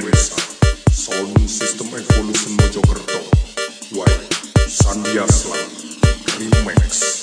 Venesa Sound System Evolution Mojokerto. White Sandia Slam. Remax